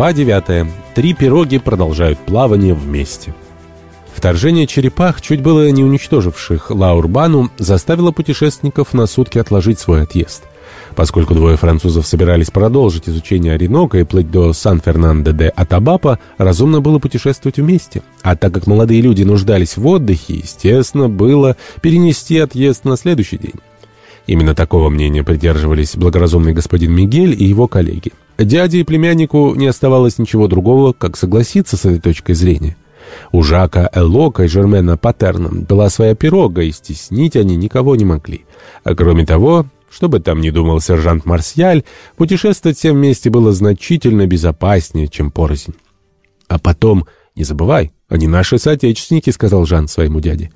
Глава 9. Три пироги продолжают плавание вместе. Вторжение черепах, чуть было не уничтоживших Лаурбану, заставило путешественников на сутки отложить свой отъезд. Поскольку двое французов собирались продолжить изучение Оренока и плыть до Сан-Фернандо де Атабапа, разумно было путешествовать вместе. А так как молодые люди нуждались в отдыхе, естественно, было перенести отъезд на следующий день. Именно такого мнения придерживались благоразумный господин Мигель и его коллеги. Дяде и племяннику не оставалось ничего другого, как согласиться с этой точкой зрения. У Жака Элока и Жермена Патерна была своя пирога, и стеснить они никого не могли. А кроме того, что бы там ни думал сержант Марсиаль, путешествовать всем вместе было значительно безопаснее, чем порознь. «А потом, не забывай, они наши соотечественники», — сказал Жан своему дяде.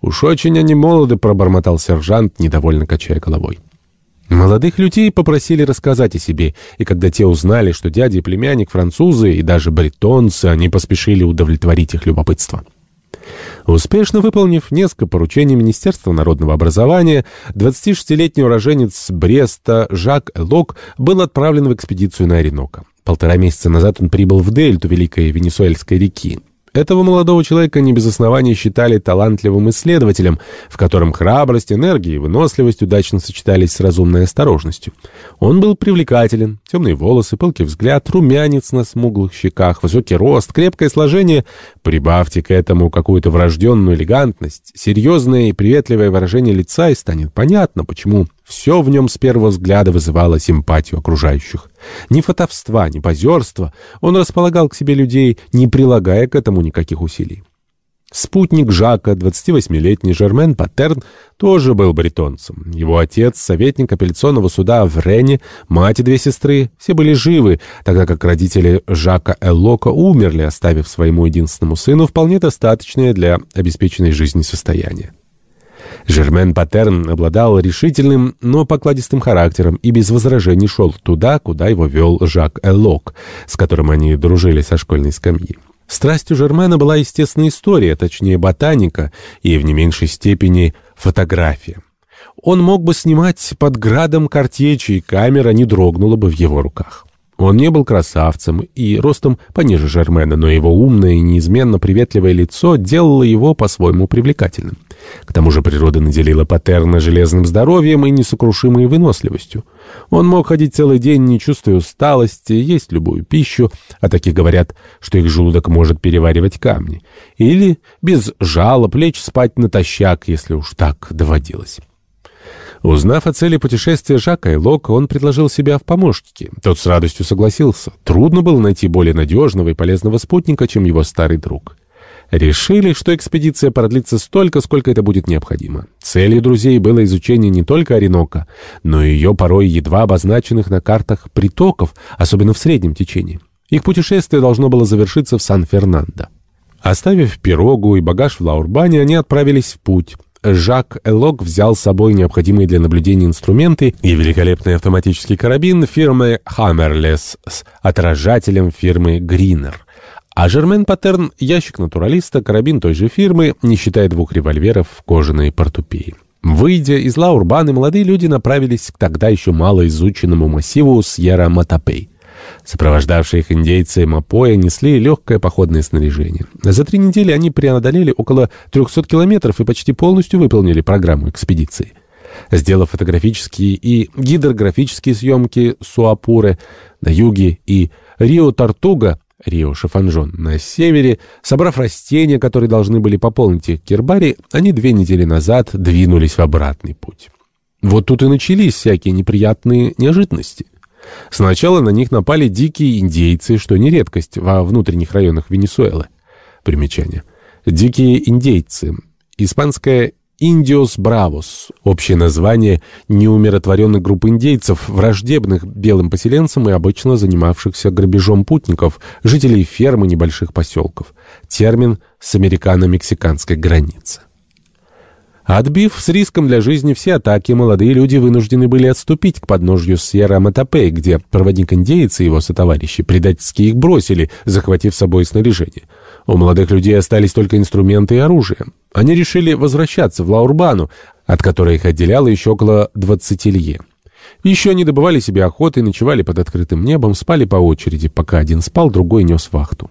«Уж очень они молоды», — пробормотал сержант, недовольно качая головой. Молодых людей попросили рассказать о себе, и когда те узнали, что дядя и племянник французы и даже бретонцы, они поспешили удовлетворить их любопытство. Успешно выполнив несколько поручений Министерства народного образования, 26-летний уроженец Бреста Жак Лок был отправлен в экспедицию на Оренока. Полтора месяца назад он прибыл в дельту Великой Венесуэльской реки. Этого молодого человека не без основания считали талантливым исследователем, в котором храбрость, энергия и выносливость удачно сочетались с разумной осторожностью. Он был привлекателен, темные волосы, пылкий взгляд, румянец на смуглых щеках, высокий рост, крепкое сложение. Прибавьте к этому какую-то врожденную элегантность, серьезное и приветливое выражение лица, и станет понятно, почему все в нем с первого взгляда вызывало симпатию окружающих. Ни фотовства, ни позерства. Он располагал к себе людей, не прилагая к этому никаких усилий. Спутник Жака, 28-летний Жермен Паттерн, тоже был бретонцем. Его отец, советник апелляционного суда в Рене, мать и две сестры, все были живы, тогда как родители Жака Эллока умерли, оставив своему единственному сыну вполне достаточное для обеспеченной жизни состояние. Жермен Паттерн обладал решительным, но покладистым характером и без возражений шел туда, куда его вел Жак Эллок, с которым они дружили со школьной скамьи. Страстью Жермена была естественная история, точнее ботаника, и в не меньшей степени фотография. Он мог бы снимать под градом картечи, и камера не дрогнула бы в его руках. Он не был красавцем и ростом пониже Жермена, но его умное и неизменно приветливое лицо делало его по-своему привлекательным. К тому же природа наделила Патерна железным здоровьем и несокрушимой выносливостью. Он мог ходить целый день, не чувствуя усталости, есть любую пищу, а таких говорят, что их желудок может переваривать камни, или без жалоб лечь спать натощак, если уж так доводилось. Узнав о цели путешествия Жака и Лока, он предложил себя в помощнике. Тот с радостью согласился. Трудно было найти более надежного и полезного спутника, чем его старый друг. Решили, что экспедиция продлится столько, сколько это будет необходимо. Целью друзей было изучение не только Оренока, но и ее порой едва обозначенных на картах притоков, особенно в среднем течении. Их путешествие должно было завершиться в Сан-Фернандо. Оставив пирогу и багаж в Лаурбане, они отправились в путь. Жак Элок взял с собой необходимые для наблюдения инструменты и великолепный автоматический карабин фирмы Hammerless с отражателем фирмы Greener. А Жермен Паттерн — ящик натуралиста, карабин той же фирмы, не считая двух револьверов в кожаной портупеи. Выйдя из Лаурбаны, молодые люди направились к тогда еще мало изученному массиву Сьерра-Матапей. Сопровождавшие их индейцы Мапоя несли легкое походное снаряжение. За три недели они преодолели около 300 километров и почти полностью выполнили программу экспедиции. Сделав фотографические и гидрографические съемки Суапуры на юге и Рио-Тартуга, Рио-Шафанжон на севере, собрав растения, которые должны были пополнить их гербарий, они две недели назад двинулись в обратный путь. Вот тут и начались всякие неприятные неожиданности. Сначала на них напали дикие индейцы, что не редкость во внутренних районах Венесуэлы. Примечание. Дикие индейцы. Испанское «Индиос Бравос» — общее название неумиротворенной группы индейцев, враждебных белым поселенцам и обычно занимавшихся грабежом путников, жителей ферм и небольших поселков. Термин с американо-мексиканской границы. Отбив с риском для жизни все атаки, молодые люди вынуждены были отступить к подножью Сьерра-Матапе, где проводник-индеец и его сотоварищи предательски их бросили, захватив с собой снаряжение. У молодых людей остались только инструменты и оружие. Они решили возвращаться в Лаурбану, от которой их отделяло еще около 20 лье. Еще они добывали себе охоты, ночевали под открытым небом, спали по очереди, пока один спал, другой нес вахту.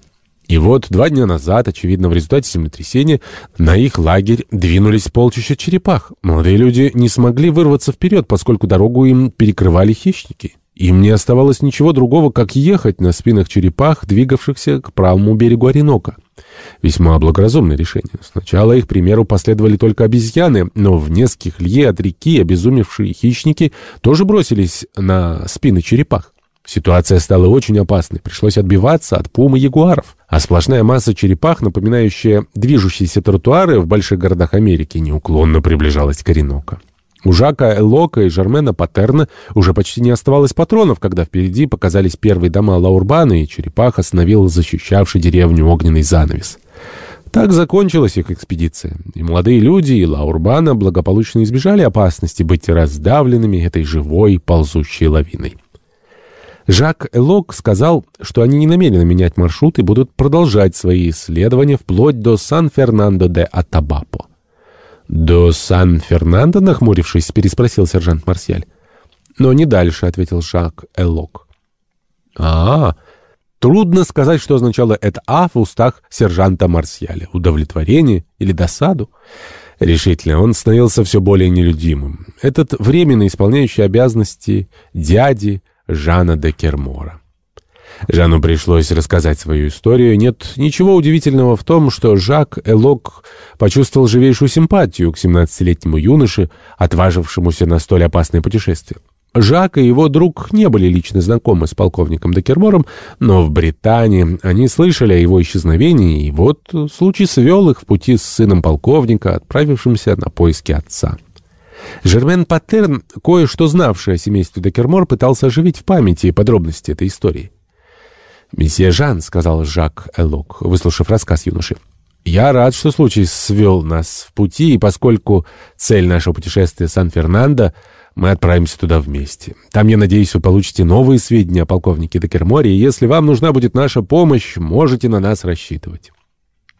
И вот два дня назад, очевидно, в результате землетрясения, на их лагерь двинулись полчища черепах. Молодые люди не смогли вырваться вперед, поскольку дорогу им перекрывали хищники. Им не оставалось ничего другого, как ехать на спинах черепах, двигавшихся к правому берегу Оренока. Весьма благоразумное решение. Сначала их примеру последовали только обезьяны, но в нескольких лье от реки обезумевшие хищники тоже бросились на спины черепах. Ситуация стала очень опасной, пришлось отбиваться от пум и ягуаров, а сплошная масса черепах, напоминающая движущиеся тротуары в больших городах Америки, неуклонно приближалась к Оренока. У Жака Элока и Жармена Патерна уже почти не оставалось патронов, когда впереди показались первые дома Лаурбана, и черепах остановил защищавший деревню огненный занавес. Так закончилась их экспедиция, и молодые люди и Лаурбана благополучно избежали опасности быть раздавленными этой живой ползущей лавиной. Жак Элок сказал, что они не намерены менять маршрут и будут продолжать свои исследования вплоть до Сан-Фернандо де Атабапо. «До Сан-Фернандо?» — нахмурившись, переспросил сержант Марсиаль. «Но не дальше», — ответил Жак Элок. а, -а, Трудно сказать, что означало это «а» в устах сержанта Марсиаля. Удовлетворение или досаду? Решительно, он становился все более нелюдимым. Этот временно исполняющий обязанности дяди Жана де Кермора. Жану пришлось рассказать свою историю. Нет ничего удивительного в том, что Жак Элок почувствовал живейшую симпатию к 17-летнему юноше, отважившемуся на столь опасное путешествие. Жак и его друг не были лично знакомы с полковником Декермором, но в Британии они слышали о его исчезновении, и вот случай свел их в пути с сыном полковника, отправившимся на поиски отца. Жермен Паттерн, кое-что знавший о семействе Декермор, пытался оживить в памяти подробности этой истории. «Месье Жан», — сказал Жак Элок, выслушав рассказ юноши, — «я рад, что случай свел нас в пути, и поскольку цель нашего путешествия Сан-Фернандо, мы отправимся туда вместе. Там, я надеюсь, вы получите новые сведения о полковнике Декерморе, и если вам нужна будет наша помощь, можете на нас рассчитывать».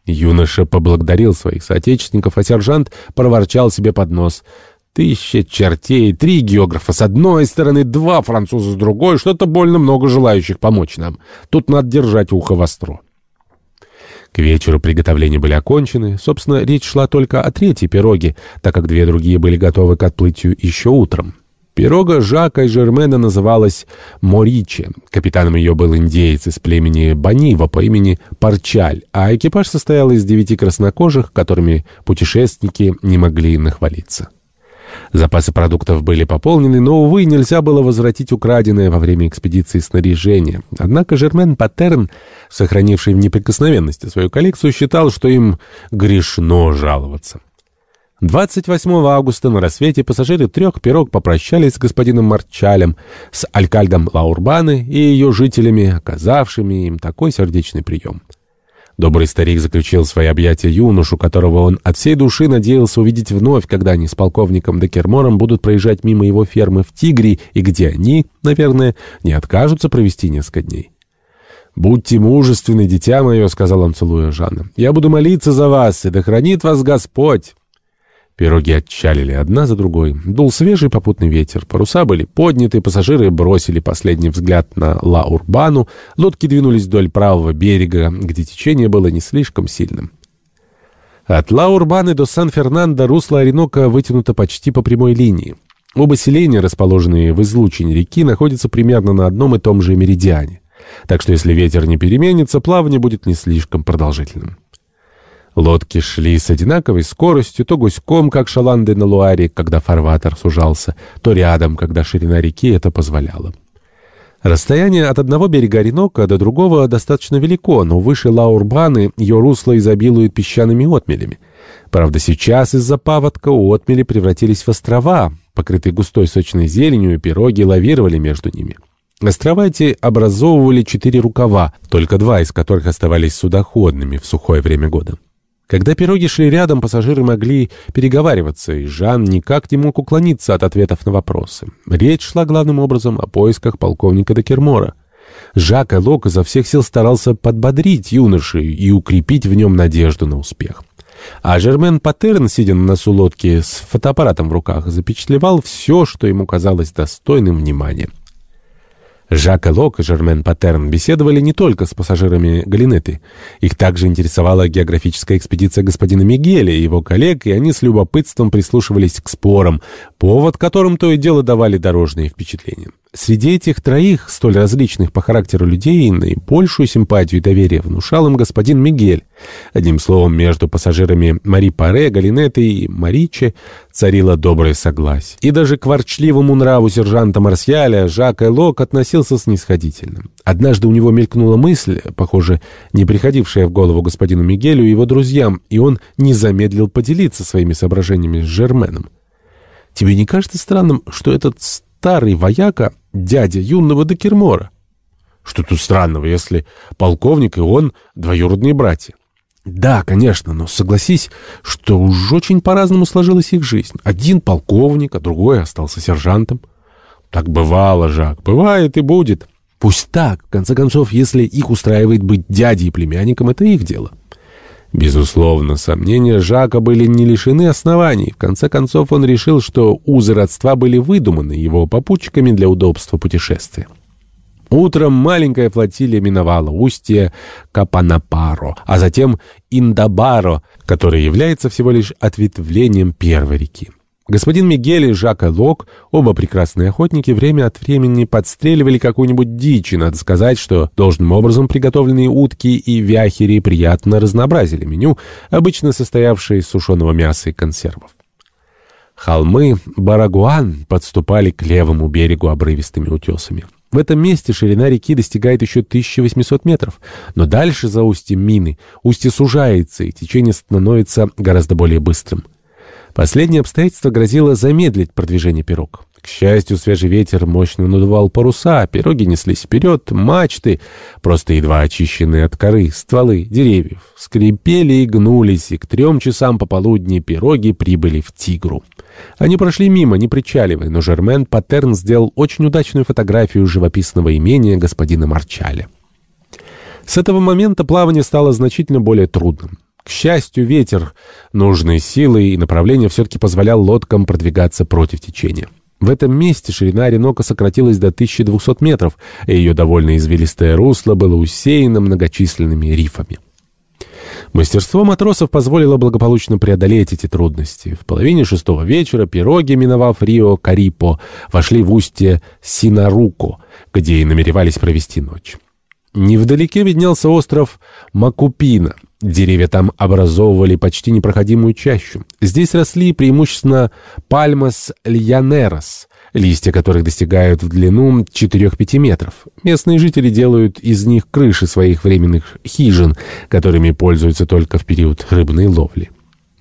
Юноша поблагодарил своих соотечественников, а сержант проворчал себе под нос — Тысяча чертей, три географа с одной стороны, два француза с другой. Что-то больно много желающих помочь нам. Тут надо держать ухо востро. К вечеру приготовления были окончены. Собственно, речь шла только о третьей пироге, так как две другие были готовы к отплытию еще утром. Пирога Жака и Жермена называлась Мориче. Капитаном ее был индеец из племени Банива по имени Парчаль, а экипаж состоял из девяти краснокожих, которыми путешественники не могли нахвалиться. Запасы продуктов были пополнены, но, увы, нельзя было возвратить украденное во время экспедиции снаряжение. Однако Жермен Паттерн, сохранивший в неприкосновенности свою коллекцию, считал, что им грешно жаловаться. 28 августа на рассвете пассажиры трех пирог попрощались с господином Марчалем, с алькальдом Лаурбаны и ее жителями, оказавшими им такой сердечный прием. Добрый старик заключил в свои объятия юношу, которого он от всей души надеялся увидеть вновь, когда они с полковником Декермором будут проезжать мимо его фермы в Тигре, и где они, наверное, не откажутся провести несколько дней. «Будьте мужественны, дитя мое», — сказал он, целуя Жанна. «Я буду молиться за вас, и да хранит вас Господь». Пироги отчалили одна за другой. Дул свежий попутный ветер. Паруса были подняты, пассажиры бросили последний взгляд на Ла-Урбану. Лодки двинулись вдоль правого берега, где течение было не слишком сильным. От Ла-Урбаны до Сан-Фернандо русло Оренока вытянуто почти по прямой линии. Оба селения, расположенные в излучине реки, находятся примерно на одном и том же меридиане. Так что если ветер не переменится, плавание будет не слишком продолжительным. Лодки шли с одинаковой скоростью, то гуськом, как шаланды на Луаре, когда фарватер сужался, то рядом, когда ширина реки это позволяла. Расстояние от одного берега Оренока до другого достаточно велико, но выше Лаурбаны ее русло изобилует песчаными отмелями. Правда, сейчас из-за паводка отмели превратились в острова, покрытые густой сочной зеленью, и пироги лавировали между ними. Острова эти образовывали четыре рукава, только два из которых оставались судоходными в сухое время года. Когда пироги шли рядом, пассажиры могли переговариваться, и Жан никак не мог уклониться от ответов на вопросы. Речь шла главным образом о поисках полковника Декермора. Жак Элок изо всех сил старался подбодрить юноши и укрепить в нем надежду на успех. А Жермен Патерн, сидя на носу лодки с фотоаппаратом в руках, запечатлевал все, что ему казалось достойным внимания. Жак Элок и Жермен Патерн беседовали не только с пассажирами Галинеты. Их также интересовала географическая экспедиция господина Мигеля и его коллег, и они с любопытством прислушивались к спорам, повод которым то и дело давали дорожные впечатления. Среди этих троих, столь различных по характеру людей, наибольшую симпатию и доверие внушал им господин Мигель. Одним словом, между пассажирами Мари Паре, Галинеты и Мариче царило доброе согласие. И даже к ворчливому нраву сержанта Марсиаля Жак Элок относился снисходительно. Однажды у него мелькнула мысль, похоже, не приходившая в голову господину Мигелю и его друзьям, и он не замедлил поделиться своими соображениями с Жерменом. «Тебе не кажется странным, что этот старый вояка — дядя юного Декермора. Что тут странного, если полковник и он — двоюродные братья? Да, конечно, но согласись, что уж очень по-разному сложилась их жизнь. Один полковник, а другой остался сержантом. Так бывало, Жак, бывает и будет. Пусть так, в конце концов, если их устраивает быть дядей и племянником, это их дело. Безусловно, сомнения Жака были не лишены оснований. В конце концов, он решил, что узы родства были выдуманы его попутчиками для удобства путешествия. Утром маленькая флотилия миновала устье Капанапаро, а затем Индабаро, которое является всего лишь ответвлением первой реки. Господин Мигель и Жак Лок, оба прекрасные охотники, время от времени подстреливали какую-нибудь дичь, и надо сказать, что должным образом приготовленные утки и вяхери приятно разнообразили меню, обычно состоявшее из сушеного мяса и консервов. Холмы Барагуан подступали к левому берегу обрывистыми утесами. В этом месте ширина реки достигает еще 1800 метров, но дальше за устьем Мины устье сужается, и течение становится гораздо более быстрым. Последнее обстоятельство грозило замедлить продвижение пирог. К счастью, свежий ветер мощно надувал паруса, пироги неслись вперед, мачты, просто едва очищенные от коры, стволы деревьев, скрипели и гнулись, и к трем часам пополудни пироги прибыли в Тигру. Они прошли мимо, не причаливая, но Жермен Паттерн сделал очень удачную фотографию живописного имения господина Марчаля. С этого момента плавание стало значительно более трудным. К счастью, ветер нужной силы и направления все-таки позволял лодкам продвигаться против течения. В этом месте ширина Оренока сократилась до 1200 метров, и ее довольно извилистое русло было усеяно многочисленными рифами. Мастерство матросов позволило благополучно преодолеть эти трудности. В половине шестого вечера пироги, миновав Рио Карипо, вошли в устье Синаруко, где и намеревались провести ночь. Невдалеке виднелся остров Макупина — Деревья там образовывали почти непроходимую чащу. Здесь росли преимущественно пальмас льянерос, листья которых достигают в длину 4-5 метров. Местные жители делают из них крыши своих временных хижин, которыми пользуются только в период рыбной ловли.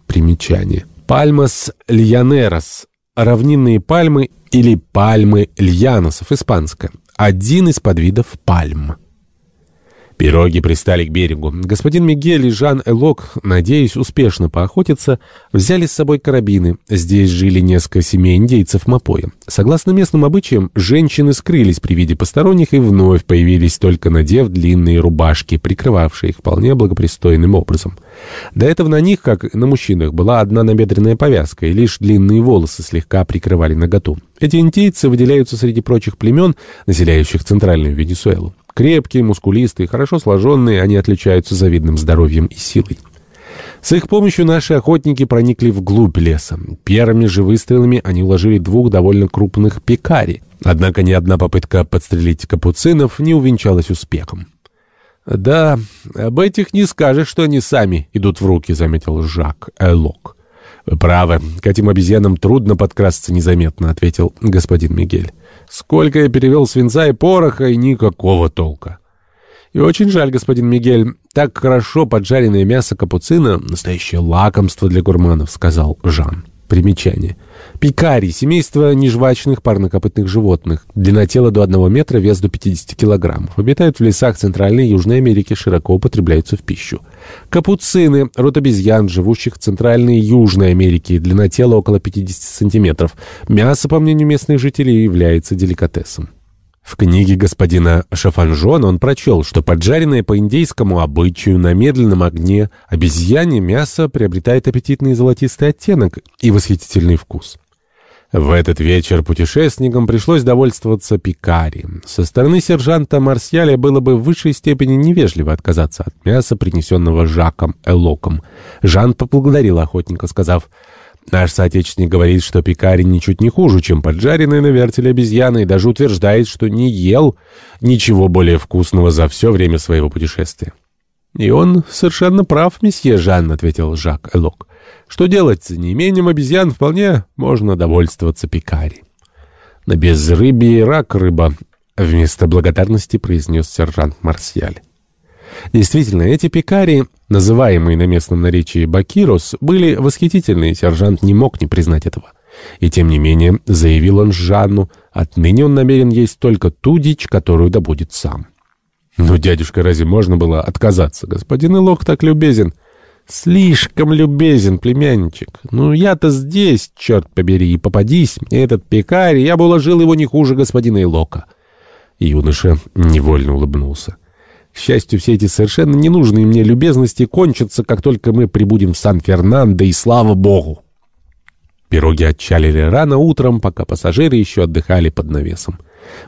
Примечание. Пальмас льянерос – равнинные пальмы или пальмы льяносов, испанское. Один из подвидов пальм. Пироги пристали к берегу. Господин Мигель и Жан Элок, надеясь успешно поохотиться, взяли с собой карабины. Здесь жили несколько семей индейцев Мапоя. Согласно местным обычаям, женщины скрылись при виде посторонних и вновь появились только надев длинные рубашки, прикрывавшие их вполне благопристойным образом. До этого на них, как на мужчинах, была одна набедренная повязка, и лишь длинные волосы слегка прикрывали наготу. Эти индейцы выделяются среди прочих племен, населяющих центральную Венесуэлу. Крепкие, мускулистые, хорошо сложенные, они отличаются завидным здоровьем и силой. С их помощью наши охотники проникли вглубь леса. Первыми же выстрелами они уложили двух довольно крупных пекари. Однако ни одна попытка подстрелить капуцинов не увенчалась успехом. «Да, об этих не скажешь, что они сами идут в руки», — заметил Жак Элок. «Вы правы, к этим обезьянам трудно подкрасться незаметно», — ответил господин Мигель. Сколько я перевел свинца и пороха, и никакого толка. И очень жаль, господин Мигель, так хорошо поджаренное мясо капуцина — настоящее лакомство для гурманов, — сказал Жан. Примечание. Пикари – семейство нежвачных парнокопытных животных. Длина тела до 1 метра, вес до 50 килограммов. Обитают в лесах Центральной и Южной Америки, широко употребляются в пищу. Капуцины – род обезьян, живущих в Центральной и Южной Америке. Длина тела около 50 сантиметров. Мясо, по мнению местных жителей, является деликатесом. В книге господина Шафанжона он прочел, что поджаренное по индейскому обычаю на медленном огне обезьяне мясо приобретает аппетитный золотистый оттенок и восхитительный вкус. В этот вечер путешественникам пришлось довольствоваться пикари. Со стороны сержанта Марсиаля было бы в высшей степени невежливо отказаться от мяса, принесенного Жаком Элоком. Жан поблагодарил охотника, сказав, «Наш соотечественник говорит, что пикари ничуть не хуже, чем поджаренные на вертеле обезьяны, и даже утверждает, что не ел ничего более вкусного за все время своего путешествия». «И он совершенно прав, месье Жан», — ответил Жак Элок. Что делать с неимением обезьян вполне можно довольствоваться пикари. На безрыбье рак рыба, вместо благодарности произнес сержант Марсиаль. Действительно, эти пикари, называемые на местном наречии бакирос, были восхитительны, и сержант не мог не признать этого. И тем не менее, заявил он Жанну, отныне он намерен есть только ту дичь, которую добудет сам. «Ну, дядюшка, разве можно было отказаться? Господин Илок так любезен». Слишком любезен, племянничек. Ну, я-то здесь, черт побери, и попадись мне этот пекарь, я бы уложил его не хуже господина Илока. Юноша невольно улыбнулся. К счастью, все эти совершенно ненужные мне любезности кончатся, как только мы прибудем в Сан-Фернандо, и слава богу. Пироги отчалили рано утром, пока пассажиры еще отдыхали под навесом.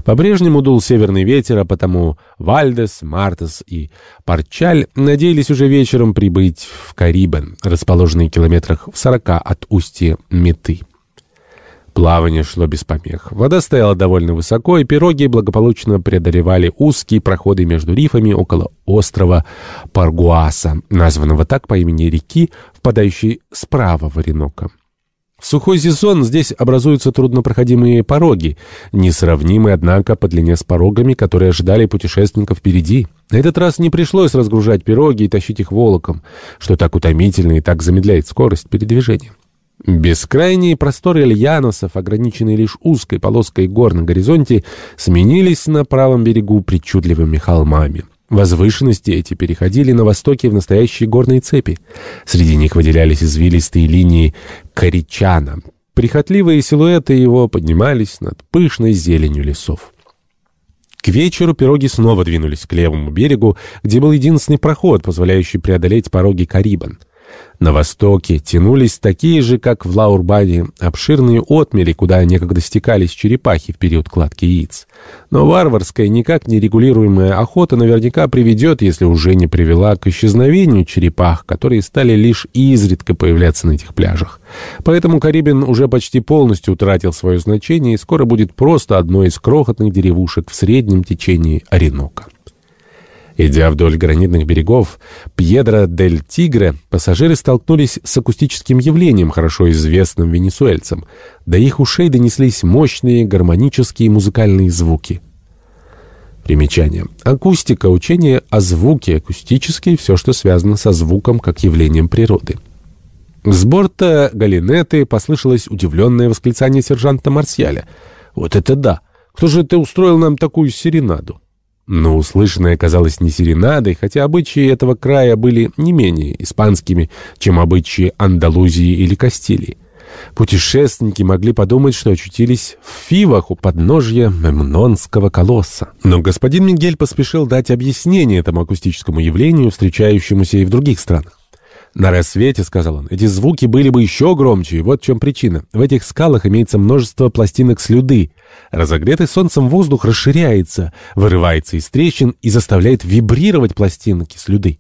По-прежнему дул северный ветер, а потому Вальдес, Мартес и Парчаль надеялись уже вечером прибыть в Карибен, расположенный километрах в сорока от устья Меты. Плавание шло без помех. Вода стояла довольно высоко, и пироги благополучно преодолевали узкие проходы между рифами около острова Паргуаса, названного так по имени реки, впадающей справа в Оренока. В сухой сезон здесь образуются труднопроходимые пороги, несравнимые, однако, по длине с порогами, которые ожидали путешественников впереди. На этот раз не пришлось разгружать пироги и тащить их волоком, что так утомительно и так замедляет скорость передвижения. Бескрайние просторы Ильяносов, ограниченные лишь узкой полоской гор на горизонте, сменились на правом берегу причудливыми холмами. Возвышенности эти переходили на востоке в настоящие горные цепи. Среди них выделялись извилистые линии Коричана. Прихотливые силуэты его поднимались над пышной зеленью лесов. К вечеру пироги снова двинулись к левому берегу, где был единственный проход, позволяющий преодолеть пороги Карибан. На востоке тянулись такие же, как в Лаурбане, обширные отмели, куда некогда стекались черепахи в период кладки яиц. Но варварская, никак не регулируемая охота наверняка приведет, если уже не привела к исчезновению черепах, которые стали лишь изредка появляться на этих пляжах. Поэтому Карибин уже почти полностью утратил свое значение и скоро будет просто одной из крохотных деревушек в среднем течении Оренока. Идя вдоль гранитных берегов Пьедро-дель-Тигре, пассажиры столкнулись с акустическим явлением, хорошо известным венесуэльцам. До их ушей донеслись мощные гармонические музыкальные звуки. Примечание. Акустика — учение о звуке, акустический — все, что связано со звуком как явлением природы. С борта Галинеты послышалось удивленное восклицание сержанта Марсиаля. «Вот это да! Кто же это устроил нам такую серенаду?» Но услышанное казалось не серенадой, хотя обычаи этого края были не менее испанскими, чем обычаи Андалузии или Кастилии. Путешественники могли подумать, что очутились в Фивах у подножья Мемнонского колосса. Но господин Мигель поспешил дать объяснение этому акустическому явлению, встречающемуся и в других странах. «На рассвете, — сказал он, — эти звуки были бы еще громче, и вот в чем причина. В этих скалах имеется множество пластинок слюды. Разогретый солнцем воздух расширяется, вырывается из трещин и заставляет вибрировать пластинки слюды.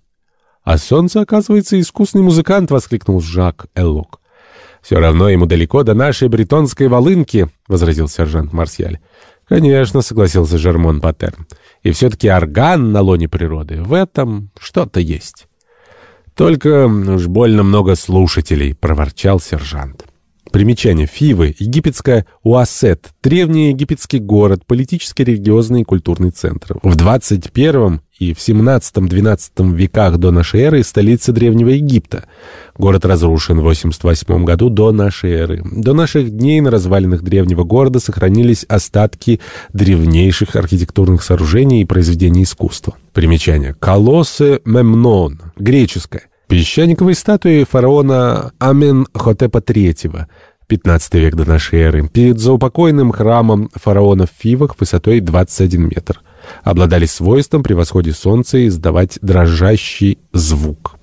«А солнце, оказывается, искусный музыкант!» — воскликнул Жак Эллок. «Все равно ему далеко до нашей бретонской волынки», — возразил сержант Марсиаль. «Конечно», — согласился Жермон Паттерн. «И все-таки орган на лоне природы. В этом что-то есть». «Только уж больно много слушателей», — проворчал сержант. Примечание. Фивы. Египетская Уасет. Древний египетский город, политический, религиозный и культурный центр. В 21 и в 17-12 веках до нашей эры столица Древнего Египта. Город разрушен в 88 году до нашей эры. До наших дней на развалинах древнего города сохранились остатки древнейших архитектурных сооружений и произведений искусства. Примечание. Колоссы Мемнон. Греческое. Песчаниковые статуи фараона Аменхотепа III. 15 век до нашей эры, перед заупокойным храмом фараона в Фивах высотой 21 метр. Обладали свойством при восходе солнца издавать дрожащий звук.